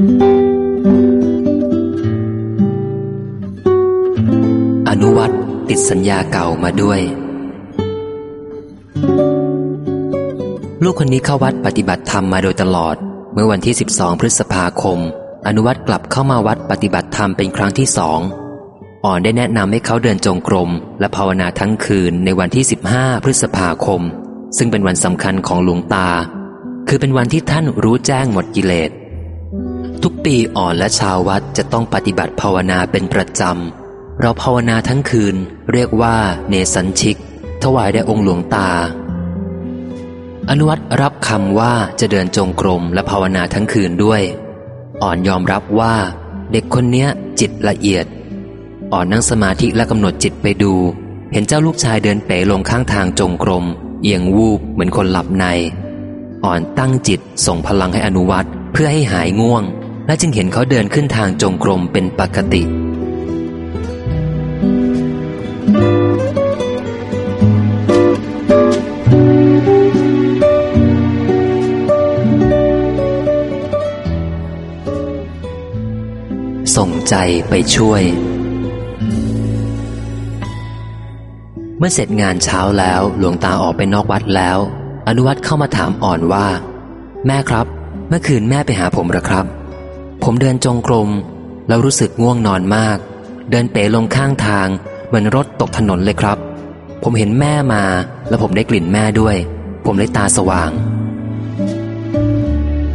อนุวัตติดสัญญาเก่ามาด้วย ลูกคนนี้เข้าวัดปฏิบัติธรรมมาโดยตลอด เมื่อวันที่ 12 พฤษภาคม อนุวัตกลับเข้ามาวัดปฏิบัติธรรมเป็นครั้งที่สองอ่อนได้แนะนำให้เขาเดินจงกรม และภาวนาทั้งคืนในวันที่ 15 พฤษภาคม ซึ่งเป็นวันสำคัญของหลวงตา คือเป็นวันที่ท่านรู้แจ้งหมดกิเลส ทุกปีอ่อนและชาววัดจะต้องปฏิบัติภาวนาเป็นประจำ เราภาวนาทั้งคืนเรียกว่าเนสันชิก ถวายแด่องค์หลวงตา อนุวัตรับคำว่าจะเดินจงกรมและภาวนาทั้งคืนด้วย อ่อนยอมรับว่า เด็กคนเนี้ยจิตละเอียด อ่อนนั่งสมาธิและกำหนดจิตไปดู เห็นเจ้าลูกชายเดินเป๋ลงข้างทางจงกรมเอียงวูบเหมือนคนหลับใน อ่อนตั้งจิตส่งพลังให้อนุวัตเพื่อให้หายง่วง และจึงเห็นเขาเดินขึ้นทางจงกรมเป็นปกติ ส่งใจไปช่วย เมื่อเสร็จงานเช้าแล้วหลวงตาออกไปนอกวัดแล้ว อนุวัตเข้ามาถามอ่อนว่า แม่ครับ เมื่อคืนแม่ไปหาผมหรือครับ ผมเดินจงกรม แล้วรู้สึกง่วงนอนมาก เดินเป๋ลงข้างทาง เหมือนรถตกถนนเลยครับ ผมเห็นแม่มา แล้วผมได้กลิ่นแม่ด้วย ผมเลยตาสว่าง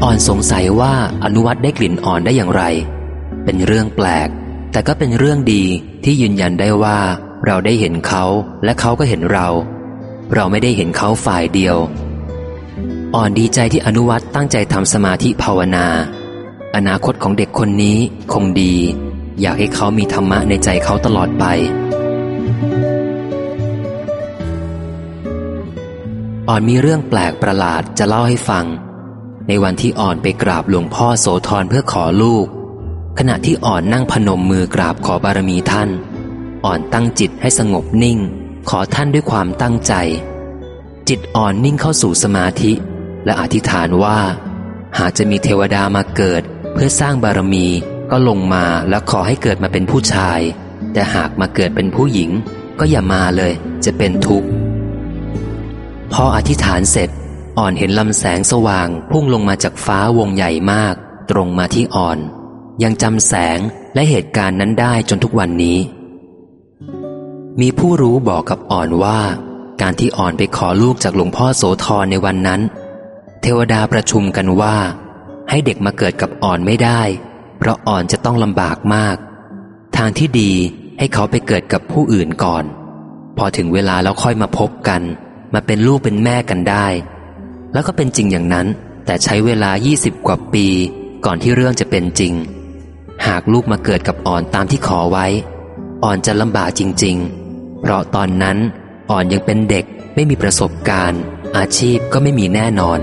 อ่อนสงสัยว่าอนุวัตได้กลิ่นอ่อนได้อย่างไร เป็นเรื่องแปลก แต่ก็เป็นเรื่องดีที่ยืนยันได้ว่า เราได้เห็นเขาและเขาก็เห็นเรา เราไม่ได้เห็นเขาฝ่ายเดียว อ่อนดีใจที่อนุวัตตั้งใจทำสมาธิภาวนา อนาคตของเด็กคนนี้คงดี อยากให้เขามีธรรมะในใจเขาตลอดไป อ่อนมีเรื่องแปลกประหลาดจะเล่าให้ฟัง ในวันที่อ่อนไปกราบหลวงพ่อโสธรเพื่อขอลูก ขณะที่อ่อนนั่งพนมมือกราบขอบารมีท่าน อ่อนตั้งจิตให้สงบนิ่ง ขอท่านด้วยความตั้งใจ จิตอ่อนนิ่งเข้าสู่สมาธิ และอธิษฐานว่า หากจะมีเทวดามาเกิด เพื่อสร้างบารมีก็ลงมาแล้วขอให้เกิดมาเป็นผู้ชาย แต่หากมาเกิดเป็นผู้หญิง ก็อย่ามาเลย จะเป็นทุกข์พออธิษฐานเสร็จอ่อนเห็นลำแสงสว่าง พุ่งลงมาจากฟ้าวงใหญ่มาก ตรงมาที่อ่อน ยังจำแสงและเหตุการณ์นั้นได้จนทุกวันนี้ มีผู้รู้บอกกับอ่อนว่า การที่อ่อนไปขอลูกจากหลวงพ่อโสธรในวันนั้น เทวดาประชุมกันว่า ให้เด็กมาเกิดกับอ่อนไม่ได้ เพราะอ่อนจะต้องลำบากมาก ทางที่ดีให้เขาไปเกิดกับผู้อื่นก่อน พอถึงเวลาแล้วค่อยมาพบกัน มาเป็นลูกเป็นแม่กันได้ แล้วก็เป็นจริงอย่างนั้น แต่ใช้เวลา 20 กว่าปี ก่อนที่เรื่องจะเป็นจริง หากลูกมาเกิดกับอ่อนตามที่ขอไว้ อ่อนจะลำบากจริง ๆ เพราะตอนนั้นอ่อนยังเป็นเด็กไม่มีประสบการณ์ อาชีพก็ไม่มีแน่นอน